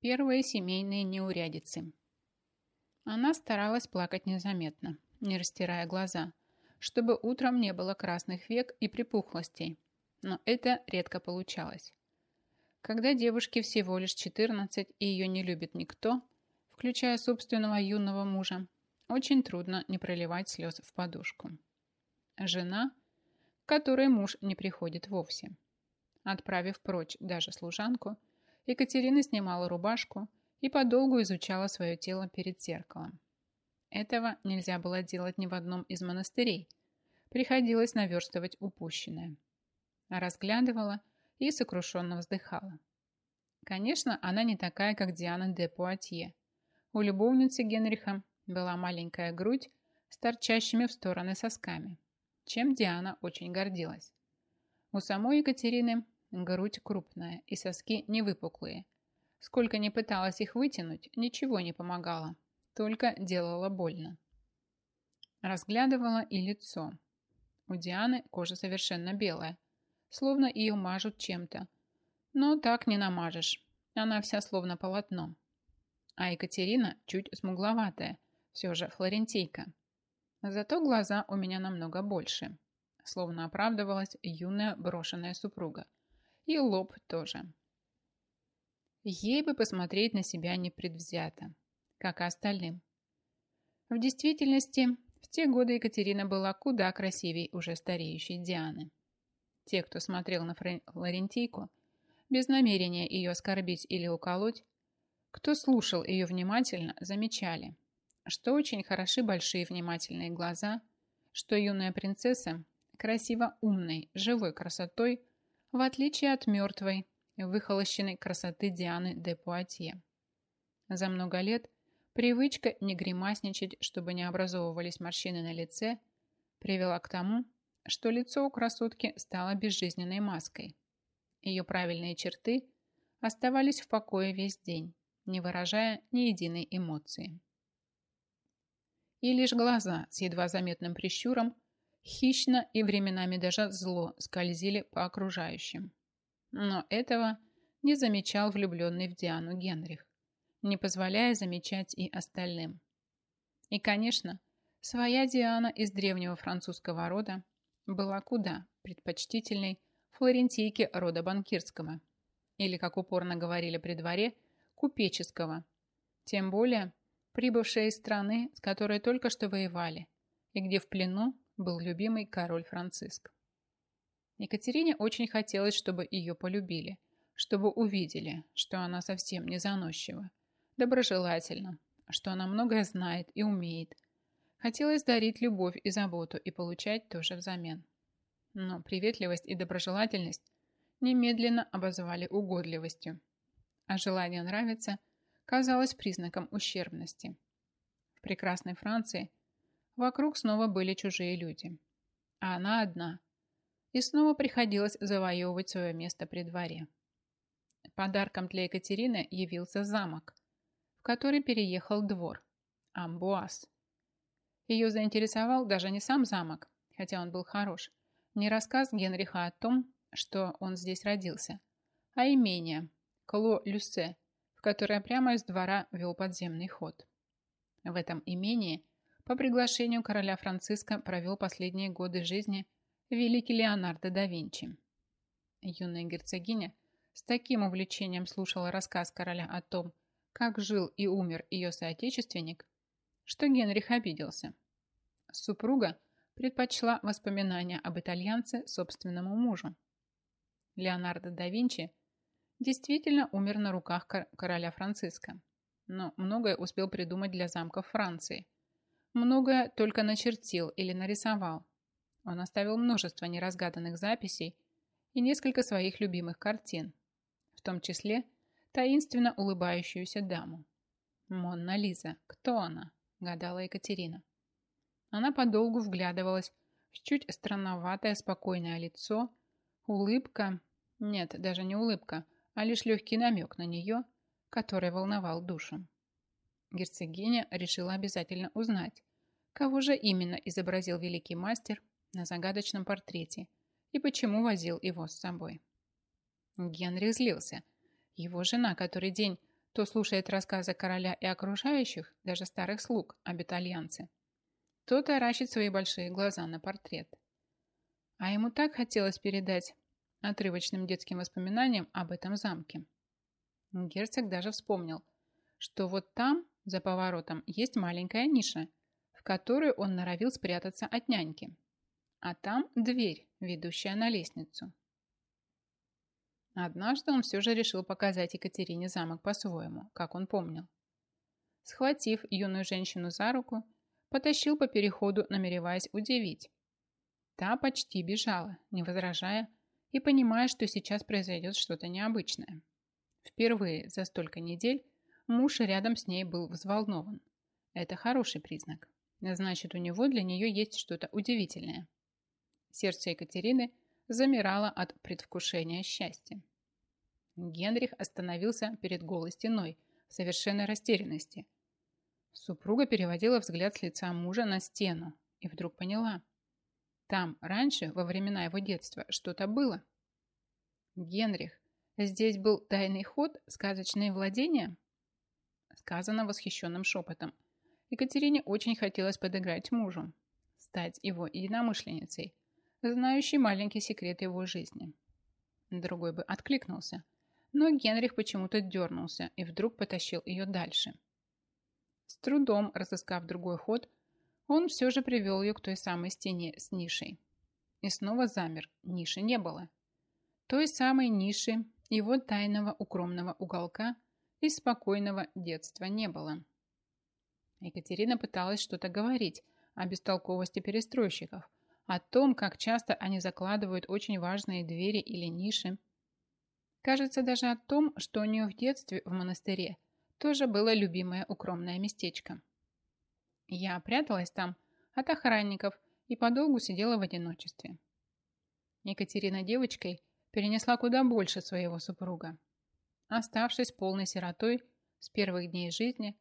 Первые семейные неурядицы. Она старалась плакать незаметно, не растирая глаза, чтобы утром не было красных век и припухлостей, но это редко получалось. Когда девушке всего лишь 14 и ее не любит никто, включая собственного юного мужа, очень трудно не проливать слез в подушку. Жена, которой муж не приходит вовсе. Отправив прочь даже служанку, Екатерина снимала рубашку и подолгу изучала свое тело перед зеркалом. Этого нельзя было делать ни в одном из монастырей. Приходилось наверстывать упущенное. Разглядывала и сокрушенно вздыхала. Конечно, она не такая, как Диана де Пуатье. У любовницы Генриха была маленькая грудь с торчащими в стороны сосками, чем Диана очень гордилась. У самой Екатерины грудь крупная и соски не выпуклые. Сколько ни пыталась их вытянуть, ничего не помогало, только делала больно. Разглядывала и лицо. У Дианы кожа совершенно белая, словно ее мажут чем-то. Но так не намажешь, она вся словно полотно. А Екатерина чуть смугловатая, все же флорентийка. Зато глаза у меня намного больше, словно оправдывалась юная брошенная супруга. И лоб тоже. Ей бы посмотреть на себя непредвзято, как и остальным. В действительности, в те годы Екатерина была куда красивее уже стареющей Дианы. Те, кто смотрел на Флорентийку, без намерения ее оскорбить или уколоть, кто слушал ее внимательно, замечали, что очень хороши большие внимательные глаза, что юная принцесса красиво умной, живой красотой, в отличие от мертвой, выхолощенной красоты Дианы де Пуатье. За много лет привычка не гримасничать, чтобы не образовывались морщины на лице, привела к тому, что лицо у красотки стало безжизненной маской. Ее правильные черты оставались в покое весь день, не выражая ни единой эмоции. И лишь глаза с едва заметным прищуром хищно и временами даже зло скользили по окружающим. Но этого не замечал влюбленный в Диану Генрих, не позволяя замечать и остальным. И, конечно, своя Диана из древнего французского рода была куда предпочтительной флорентийке рода банкирского, или, как упорно говорили при дворе, купеческого, тем более прибывшая из страны, с которой только что воевали, и где в плену был любимый король Франциск. Екатерине очень хотелось, чтобы ее полюбили, чтобы увидели, что она совсем не заносчива, доброжелательна, что она многое знает и умеет, Хотелось дарить любовь и заботу и получать тоже взамен. Но приветливость и доброжелательность немедленно обозвали угодливостью, а желание нравиться казалось признаком ущербности. В прекрасной Франции вокруг снова были чужие люди, а она одна, и снова приходилось завоевывать свое место при дворе. Подарком для Екатерины явился замок, в который переехал двор – Амбуаз. Ее заинтересовал даже не сам замок, хотя он был хорош, не рассказ Генриха о том, что он здесь родился, а имение Кло-Люссе, в которое прямо из двора вел подземный ход. В этом имении по приглашению короля Франциска провел последние годы жизни великий Леонардо да Винчи. Юная герцогиня с таким увлечением слушала рассказ короля о том, как жил и умер ее соотечественник, что Генрих обиделся. Супруга предпочла воспоминания об итальянце собственному мужу. Леонардо да Винчи действительно умер на руках короля Франциска, но многое успел придумать для замков Франции. Многое только начертил или нарисовал. Он оставил множество неразгаданных записей и несколько своих любимых картин, в том числе таинственно улыбающуюся даму. «Монна Лиза, кто она?» – гадала Екатерина. Она подолгу вглядывалась в чуть странноватое спокойное лицо, улыбка, нет, даже не улыбка, а лишь легкий намек на нее, который волновал душу. Герцогиня решила обязательно узнать, кого же именно изобразил великий мастер на загадочном портрете и почему возил его с собой. Генрих злился. Его жена который день кто слушает рассказы короля и окружающих, даже старых слуг, об итальянце, тот таращит свои большие глаза на портрет. А ему так хотелось передать отрывочным детским воспоминаниям об этом замке. Герцог даже вспомнил, что вот там, за поворотом, есть маленькая ниша, которую он норовил спрятаться от няньки. А там дверь, ведущая на лестницу. Однажды он все же решил показать Екатерине замок по-своему, как он помнил. Схватив юную женщину за руку, потащил по переходу, намереваясь удивить. Та почти бежала, не возражая, и понимая, что сейчас произойдет что-то необычное. Впервые за столько недель муж рядом с ней был взволнован. Это хороший признак. Значит, у него для нее есть что-то удивительное. Сердце Екатерины – замирала от предвкушения счастья. Генрих остановился перед голой стеной в совершенной растерянности. Супруга переводила взгляд с лица мужа на стену и вдруг поняла. Там раньше, во времена его детства, что-то было. Генрих, здесь был тайный ход, сказочные владения? Сказано восхищенным шепотом. Екатерине очень хотелось подыграть мужу, стать его единомышленницей – знающий маленький секрет его жизни. Другой бы откликнулся, но Генрих почему-то дернулся и вдруг потащил ее дальше. С трудом разыскав другой ход, он все же привел ее к той самой стене с нишей. И снова замер, ниши не было. Той самой ниши его тайного укромного уголка из спокойного детства не было. Екатерина пыталась что-то говорить о бестолковости перестройщиков, о том, как часто они закладывают очень важные двери или ниши. Кажется, даже о том, что у нее в детстве в монастыре тоже было любимое укромное местечко. Я пряталась там от охранников и подолгу сидела в одиночестве. Екатерина девочкой перенесла куда больше своего супруга. Оставшись полной сиротой с первых дней жизни,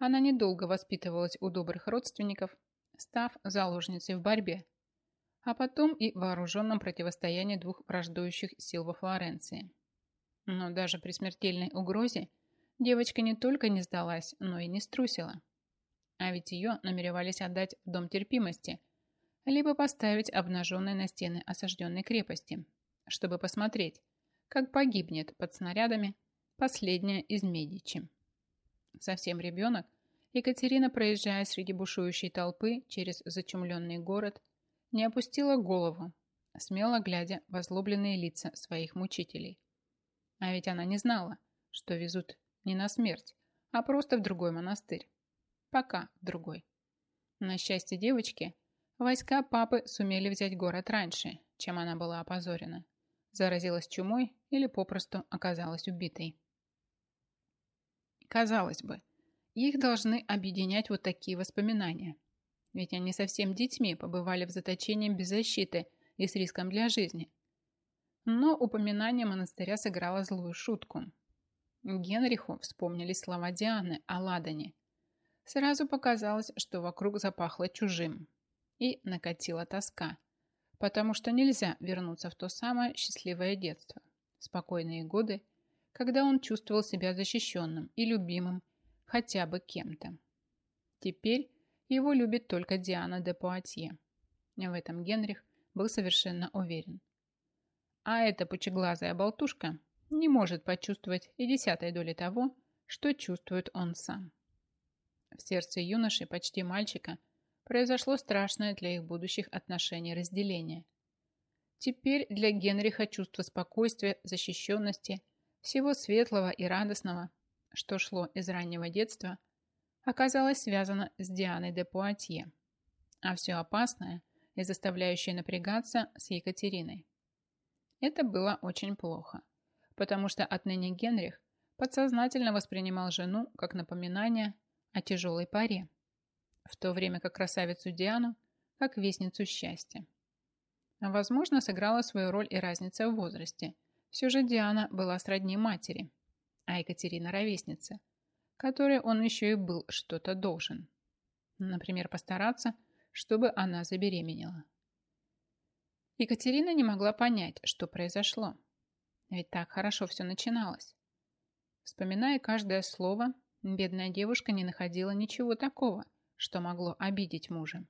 она недолго воспитывалась у добрых родственников, став заложницей в борьбе, а потом и вооруженном противостоянии двух враждующих сил во Флоренции. Но даже при смертельной угрозе девочка не только не сдалась, но и не струсила. А ведь ее намеревались отдать в дом терпимости, либо поставить обнаженной на стены осажденной крепости, чтобы посмотреть, как погибнет под снарядами последняя из Медичи. Совсем ребенок, Екатерина, проезжая среди бушующей толпы через зачумленный город, не опустила голову, смело глядя в озлобленные лица своих мучителей. А ведь она не знала, что везут не на смерть, а просто в другой монастырь. Пока в другой. На счастье девочки, войска папы сумели взять город раньше, чем она была опозорена. Заразилась чумой или попросту оказалась убитой. Казалось бы, их должны объединять вот такие воспоминания – ведь они совсем детьми побывали в заточении без защиты и с риском для жизни. Но упоминание монастыря сыграло злую шутку. Генриху вспомнились слова Дианы о Ладане. Сразу показалось, что вокруг запахло чужим. И накатила тоска, потому что нельзя вернуться в то самое счастливое детство, спокойные годы, когда он чувствовал себя защищенным и любимым хотя бы кем-то. Теперь его любит только Диана де Пуатье. В этом Генрих был совершенно уверен. А эта пучеглазая болтушка не может почувствовать и десятой доли того, что чувствует он сам. В сердце юноши, почти мальчика, произошло страшное для их будущих отношений разделение. Теперь для Генриха чувство спокойствия, защищенности, всего светлого и радостного, что шло из раннего детства – оказалась связана с Дианой де Пуатье, а все опасное и заставляющее напрягаться с Екатериной. Это было очень плохо, потому что отныне Генрих подсознательно воспринимал жену как напоминание о тяжелой паре, в то время как красавицу Диану как вестницу счастья. Возможно, сыграла свою роль и разница в возрасте. Все же Диана была сродни матери, а Екатерина – ровесница – которой он еще и был что-то должен. Например, постараться, чтобы она забеременела. Екатерина не могла понять, что произошло. Ведь так хорошо все начиналось. Вспоминая каждое слово, бедная девушка не находила ничего такого, что могло обидеть мужа.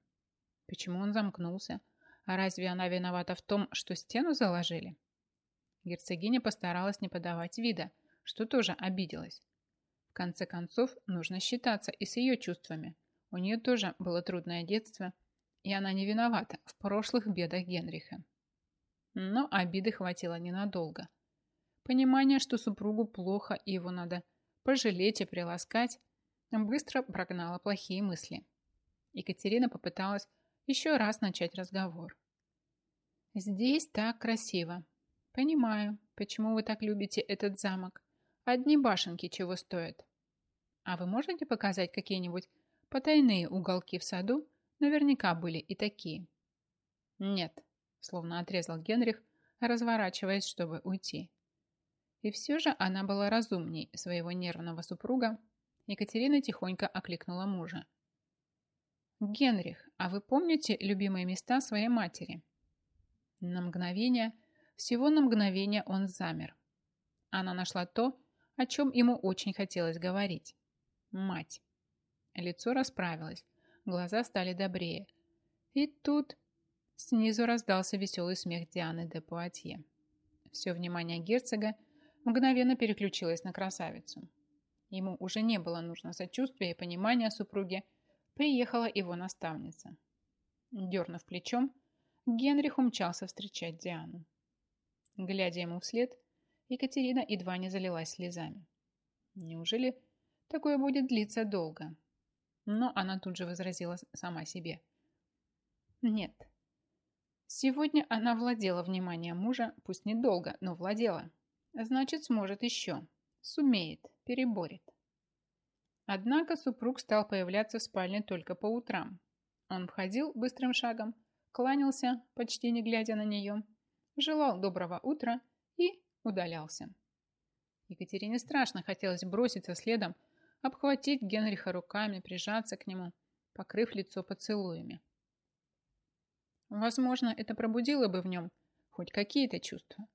Почему он замкнулся? А разве она виновата в том, что стену заложили? Герцогиня постаралась не подавать вида, что тоже обиделась. В конце концов, нужно считаться и с ее чувствами. У нее тоже было трудное детство, и она не виновата в прошлых бедах Генриха. Но обиды хватило ненадолго. Понимание, что супругу плохо и его надо пожалеть и приласкать, быстро прогнало плохие мысли. Екатерина попыталась еще раз начать разговор. «Здесь так красиво. Понимаю, почему вы так любите этот замок. Одни башенки чего стоят. А вы можете показать какие-нибудь потайные уголки в саду? Наверняка были и такие». «Нет», словно отрезал Генрих, разворачиваясь, чтобы уйти. И все же она была разумней своего нервного супруга. Екатерина тихонько окликнула мужа. «Генрих, а вы помните любимые места своей матери?» На мгновение, всего на мгновение он замер. Она нашла то, о чем ему очень хотелось говорить. Мать. Лицо расправилось, глаза стали добрее. И тут снизу раздался веселый смех Дианы де Пуатье. Все внимание герцога мгновенно переключилось на красавицу. Ему уже не было нужно сочувствия и понимания супруги, приехала его наставница. Дернув плечом, Генрих умчался встречать Диану. Глядя ему вслед, Екатерина едва не залилась слезами. Неужели такое будет длиться долго? Но она тут же возразила сама себе. Нет. Сегодня она владела вниманием мужа, пусть недолго, но владела. Значит, сможет еще. Сумеет, переборет. Однако супруг стал появляться в спальне только по утрам. Он входил быстрым шагом, кланялся, почти не глядя на нее, желал доброго утра и удалялся. Екатерине страшно хотелось броситься следом, обхватить Генриха руками, прижаться к нему, покрыв лицо поцелуями. Возможно, это пробудило бы в нем хоть какие-то чувства.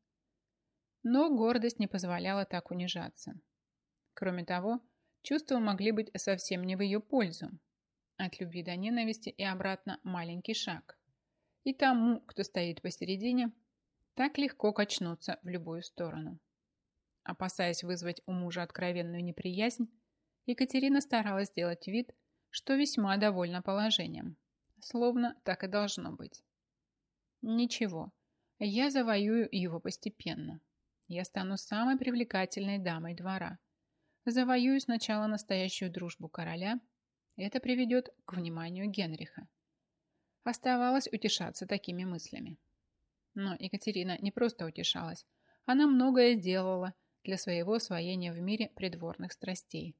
Но гордость не позволяла так унижаться. Кроме того, чувства могли быть совсем не в ее пользу. От любви до ненависти и обратно маленький шаг. И тому, кто стоит посередине, так легко качнуться в любую сторону. Опасаясь вызвать у мужа откровенную неприязнь, Екатерина старалась сделать вид, что весьма довольна положением. Словно так и должно быть. Ничего, я завоюю его постепенно. Я стану самой привлекательной дамой двора. Завоюю сначала настоящую дружбу короля. Это приведет к вниманию Генриха. Оставалось утешаться такими мыслями. Но Екатерина не просто утешалась. Она многое делала для своего освоения в мире придворных страстей.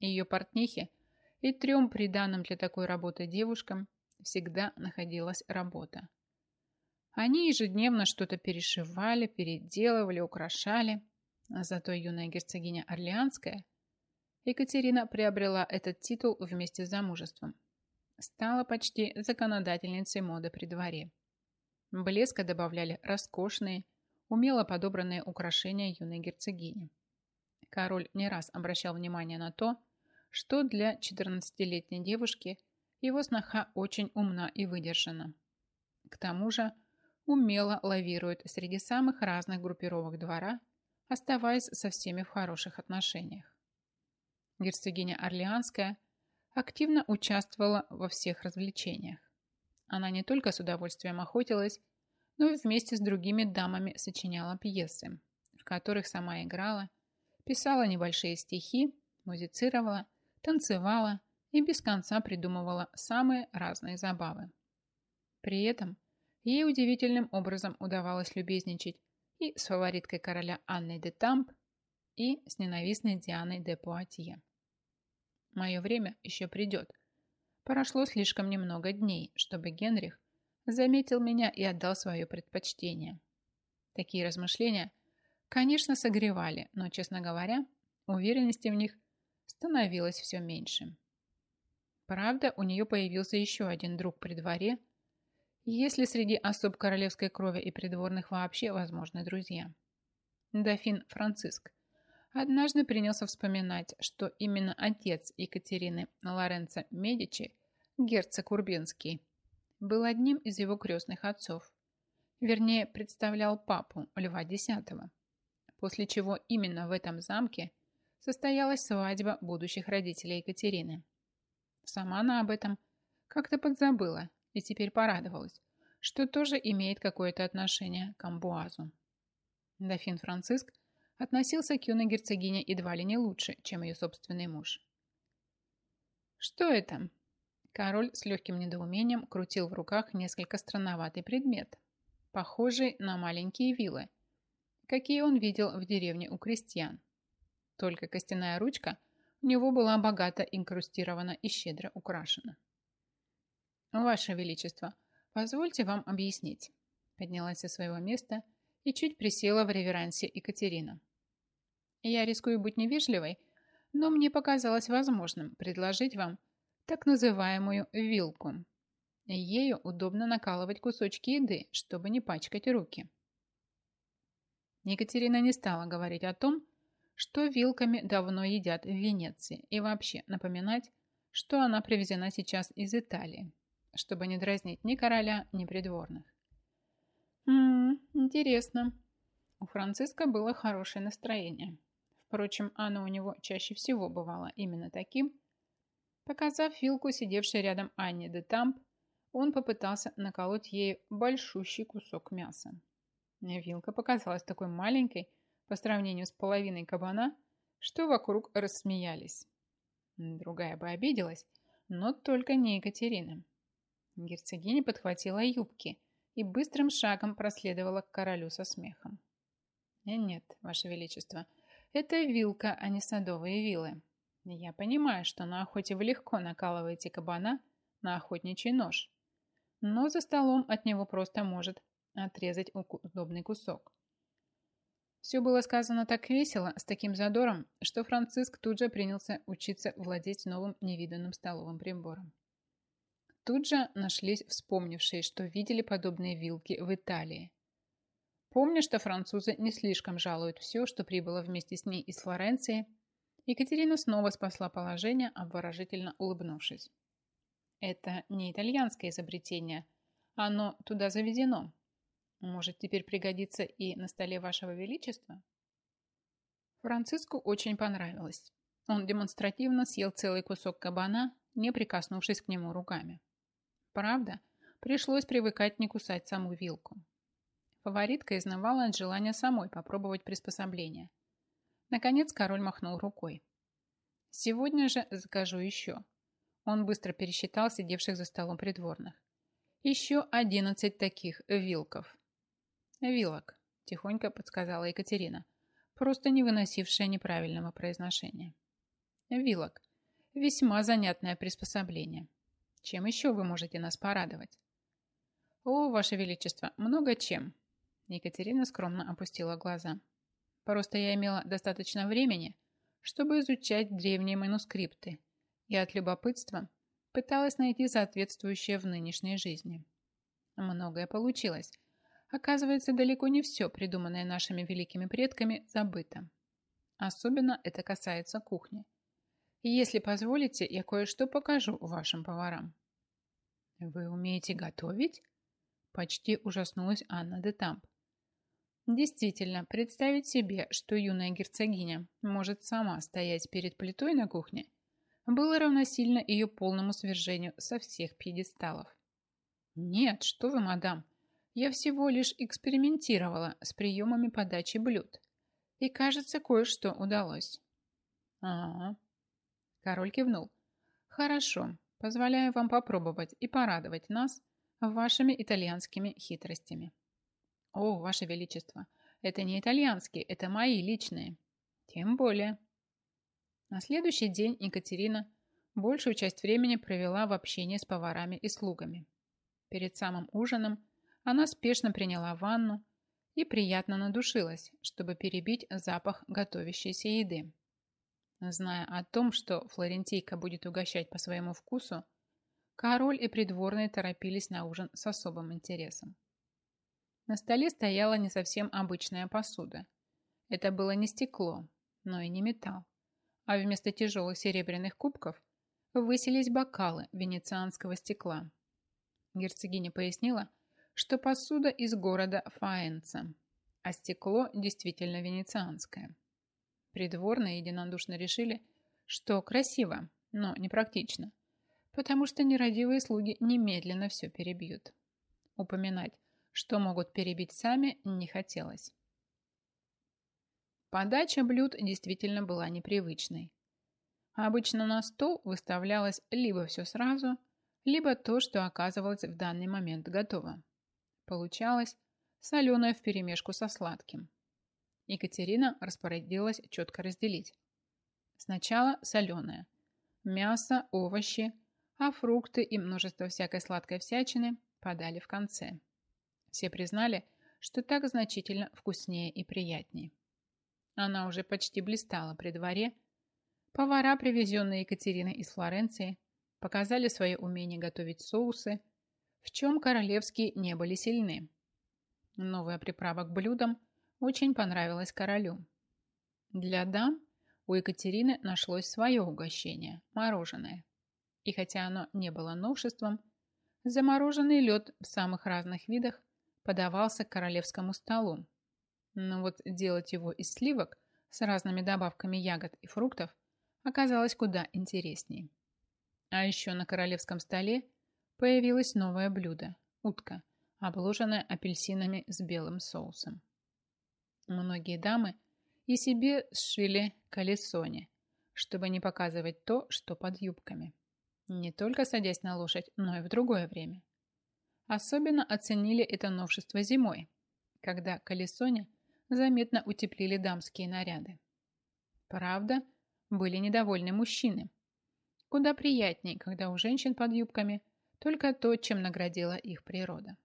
Ее портнихе и трем приданным для такой работы девушкам всегда находилась работа. Они ежедневно что-то перешивали, переделывали, украшали. А зато юная герцогиня Орлеанская, Екатерина приобрела этот титул вместе с замужеством. Стала почти законодательницей моды при дворе. Блеска добавляли роскошные, умело подобранные украшения юной герцогини. Король не раз обращал внимание на то, что для 14-летней девушки его сноха очень умна и выдержана. К тому же умело лавирует среди самых разных группировок двора, оставаясь со всеми в хороших отношениях. Герцогиня Орлеанская активно участвовала во всех развлечениях. Она не только с удовольствием охотилась, но и вместе с другими дамами сочиняла пьесы, в которых сама играла, писала небольшие стихи, музицировала, танцевала и без конца придумывала самые разные забавы. При этом Ей удивительным образом удавалось любезничать и с фавориткой короля Анной де Тамп, и с ненавистной Дианой де Пуатье. Мое время еще придет. Прошло слишком немного дней, чтобы Генрих заметил меня и отдал свое предпочтение. Такие размышления, конечно, согревали, но, честно говоря, уверенности в них становилось все меньше. Правда, у нее появился еще один друг при дворе – если среди особ королевской крови и придворных вообще возможны друзья. Дофин Франциск. Однажды принялся вспоминать, что именно отец Екатерины Лоренцо Медичи, герцог Урбинский, был одним из его крестных отцов. Вернее, представлял папу Льва X, после чего именно в этом замке состоялась свадьба будущих родителей Екатерины. Сама она об этом как-то подзабыла и теперь порадовалась, что тоже имеет какое-то отношение к Амбуазу. Дофин Франциск относился к юной герцогине едва ли не лучше, чем ее собственный муж. «Что это?» Король с легким недоумением крутил в руках несколько странноватый предмет, похожий на маленькие вилы, какие он видел в деревне у крестьян. Только костяная ручка у него была богато инкрустирована и щедро украшена. «Ваше Величество, позвольте вам объяснить», поднялась со своего места и чуть присела в реверансе Екатерина. Я рискую быть невежливой, но мне показалось возможным предложить вам так называемую вилку. Ею удобно накалывать кусочки еды, чтобы не пачкать руки. Екатерина не стала говорить о том, что вилками давно едят в Венеции, и вообще напоминать, что она привезена сейчас из Италии, чтобы не дразнить ни короля, ни придворных. «Ммм, интересно». У Франциска было хорошее настроение. Впрочем, оно у него чаще всего бывало именно таким. Показав вилку, сидевшей рядом Анне де Тамп, он попытался наколоть ей большущий кусок мяса. Вилка показалась такой маленькой по сравнению с половиной кабана, что вокруг рассмеялись. Другая бы обиделась, но только не Екатерина. Герцогиня подхватила юбки – и быстрым шагом проследовала к королю со смехом. «Э, «Нет, Ваше Величество, это вилка, а не садовые вилы. Я понимаю, что на охоте вы легко накалываете кабана на охотничий нож, но за столом от него просто может отрезать удобный кусок. Все было сказано так весело, с таким задором, что Франциск тут же принялся учиться владеть новым невиданным столовым прибором. Тут же нашлись вспомнившие, что видели подобные вилки в Италии. Помня, что французы не слишком жалуют все, что прибыло вместе с ней из Флоренции, Екатерина снова спасла положение, обворожительно улыбнувшись. Это не итальянское изобретение, оно туда заведено. Может, теперь пригодится и на столе вашего величества? Франциску очень понравилось. Он демонстративно съел целый кусок кабана, не прикоснувшись к нему руками. Правда, пришлось привыкать не кусать саму вилку. Фаворитка изнывала от желания самой попробовать приспособление. Наконец король махнул рукой. «Сегодня же закажу еще». Он быстро пересчитал сидевших за столом придворных. «Еще одиннадцать таких вилков». «Вилок», – тихонько подсказала Екатерина, просто не выносившая неправильного произношения. «Вилок. Весьма занятное приспособление. Чем еще вы можете нас порадовать? О, Ваше Величество, много чем. Екатерина скромно опустила глаза. Просто я имела достаточно времени, чтобы изучать древние манускрипты, и от любопытства пыталась найти соответствующее в нынешней жизни. Многое получилось. Оказывается, далеко не все, придуманное нашими великими предками, забыто. Особенно это касается кухни. И если позволите, я кое-что покажу вашим поварам. Вы умеете готовить? Почти ужаснулась Анна де Тамп. Действительно, представить себе, что юная герцогиня может сама стоять перед плитой на кухне, было равносильно ее полному свержению со всех пьедесталов. Нет, что вы, мадам, я всего лишь экспериментировала с приемами подачи блюд. И, кажется, кое-что удалось. Ага, Король кивнул. «Хорошо, позволяю вам попробовать и порадовать нас вашими итальянскими хитростями». «О, ваше величество, это не итальянские, это мои личные». «Тем более». На следующий день Екатерина большую часть времени провела в общении с поварами и слугами. Перед самым ужином она спешно приняла ванну и приятно надушилась, чтобы перебить запах готовящейся еды. Зная о том, что флорентийка будет угощать по своему вкусу, король и придворные торопились на ужин с особым интересом. На столе стояла не совсем обычная посуда. Это было не стекло, но и не металл, а вместо тяжелых серебряных кубков высились бокалы венецианского стекла. Герцогиня пояснила, что посуда из города Фаэнца, а стекло действительно венецианское. Придворные единодушно решили, что красиво, но непрактично, потому что нерадивые слуги немедленно все перебьют. Упоминать, что могут перебить сами, не хотелось. Подача блюд действительно была непривычной. Обычно на стол выставлялось либо все сразу, либо то, что оказывалось в данный момент готово. Получалось соленое вперемешку со сладким. Екатерина распорядилась четко разделить. Сначала соленое. Мясо, овощи, а фрукты и множество всякой сладкой всячины подали в конце. Все признали, что так значительно вкуснее и приятнее. Она уже почти блистала при дворе. Повара, привезенные Екатериной из Флоренции, показали свое умение готовить соусы, в чем королевские не были сильны. Новая приправа к блюдам очень понравилась королю. Для дам у Екатерины нашлось свое угощение – мороженое. И хотя оно не было новшеством, замороженный лед в самых разных видах подавался к королевскому столу, но вот делать его из сливок с разными добавками ягод и фруктов оказалось куда интереснее. А еще на королевском столе появилось новое блюдо – утка, обложенная апельсинами с белым соусом. Многие дамы и себе сшили колесоне, чтобы не показывать то, что под юбками. Не только садясь на лошадь, но и в другое время. Особенно оценили это новшество зимой, когда колесоне – заметно утеплили дамские наряды. Правда, были недовольны мужчины. Куда приятнее, когда у женщин под юбками только то, чем наградила их природа.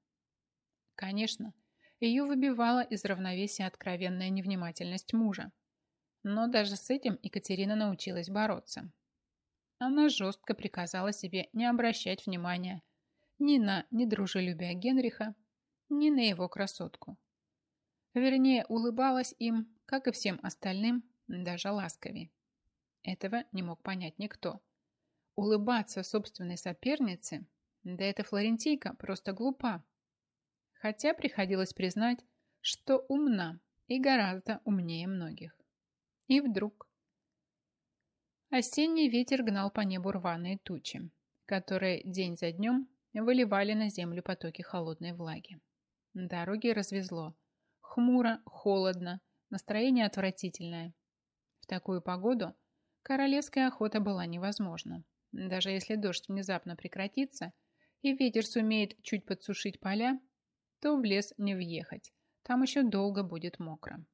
Конечно, ее выбивала из равновесия откровенная невнимательность мужа. Но даже с этим Екатерина научилась бороться. Она жестко приказала себе не обращать внимания ни на недружелюбие Генриха, ни на его красотку. Вернее, улыбалась им, как и всем остальным, даже ласковее. Этого не мог понять никто. Улыбаться собственной сопернице, да эта флорентийка просто глупа. Хотя приходилось признать, что умна и гораздо умнее многих. И вдруг... Осенний ветер гнал по небу рваные тучи, которые день за днем выливали на землю потоки холодной влаги. Дороги развезло, Хмуро, холодно, настроение отвратительное. В такую погоду королевская охота была невозможна. Даже если дождь внезапно прекратится и ветер сумеет чуть подсушить поля, то в лес не въехать, там еще долго будет мокро.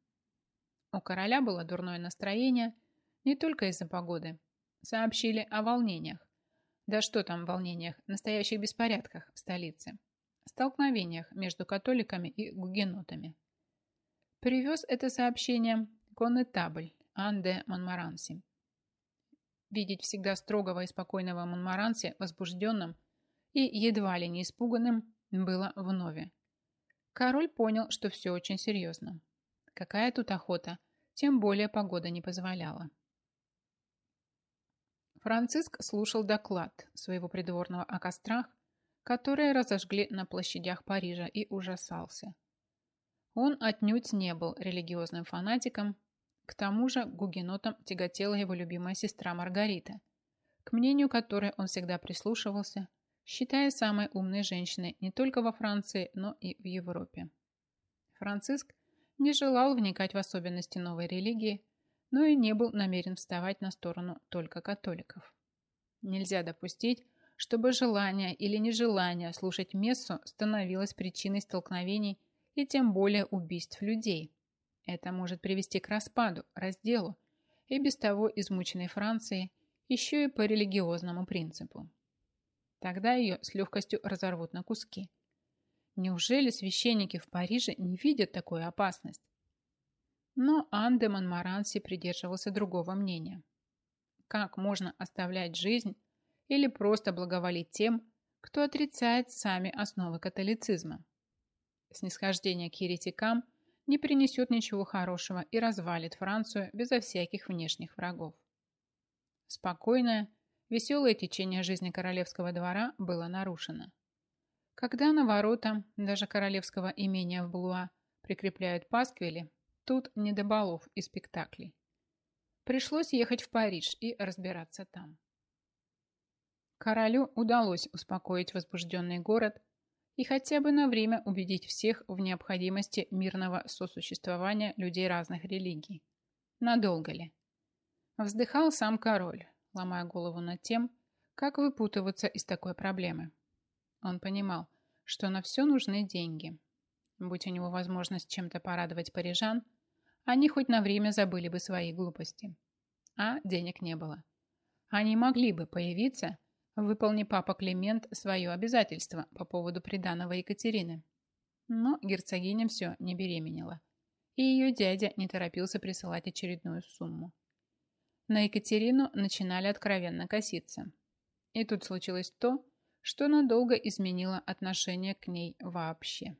У короля было дурное настроение не только из-за погоды. Сообщили о волнениях. Да что там волнениях, настоящих беспорядках в столице. Столкновениях между католиками и гугенотами. Привез это сообщение коннетабль Анде Монмаранси. Видеть всегда строгого и спокойного Монмаранси возбужденным и едва ли не испуганным было вновь. Король понял, что все очень серьезно. Какая тут охота, тем более погода не позволяла. Франциск слушал доклад своего придворного о кострах, которые разожгли на площадях Парижа, и ужасался. Он отнюдь не был религиозным фанатиком, к тому же гугенотам тяготела его любимая сестра Маргарита, к мнению которой он всегда прислушивался, считая самой умной женщиной не только во Франции, но и в Европе. Франциск не желал вникать в особенности новой религии, но и не был намерен вставать на сторону только католиков. Нельзя допустить, чтобы желание или нежелание слушать мессу становилось причиной столкновений и тем более убийств людей. Это может привести к распаду, разделу и без того измученной Франции еще и по религиозному принципу. Тогда ее с легкостью разорвут на куски. Неужели священники в Париже не видят такую опасность? Но Ан де Монмаранси придерживался другого мнения. Как можно оставлять жизнь или просто благоволить тем, кто отрицает сами основы католицизма? снисхождение к еретикам не принесет ничего хорошего и развалит Францию безо всяких внешних врагов. Спокойное, веселое течение жизни королевского двора было нарушено. Когда на ворота даже королевского имения в Блуа прикрепляют пасквили, тут не до балов и спектаклей. Пришлось ехать в Париж и разбираться там. Королю удалось успокоить возбужденный город и хотя бы на время убедить всех в необходимости мирного сосуществования людей разных религий. Надолго ли? Вздыхал сам король, ломая голову над тем, как выпутываться из такой проблемы. Он понимал, что на все нужны деньги. Будь у него возможность чем-то порадовать парижан, они хоть на время забыли бы свои глупости. А денег не было. Они могли бы появиться, выполни папа Климент свое обязательство по поводу приданого Екатерины. Но герцогиня все не беременела, и ее дядя не торопился присылать очередную сумму. На Екатерину начинали откровенно коситься. И тут случилось то, что надолго изменило отношение к ней вообще.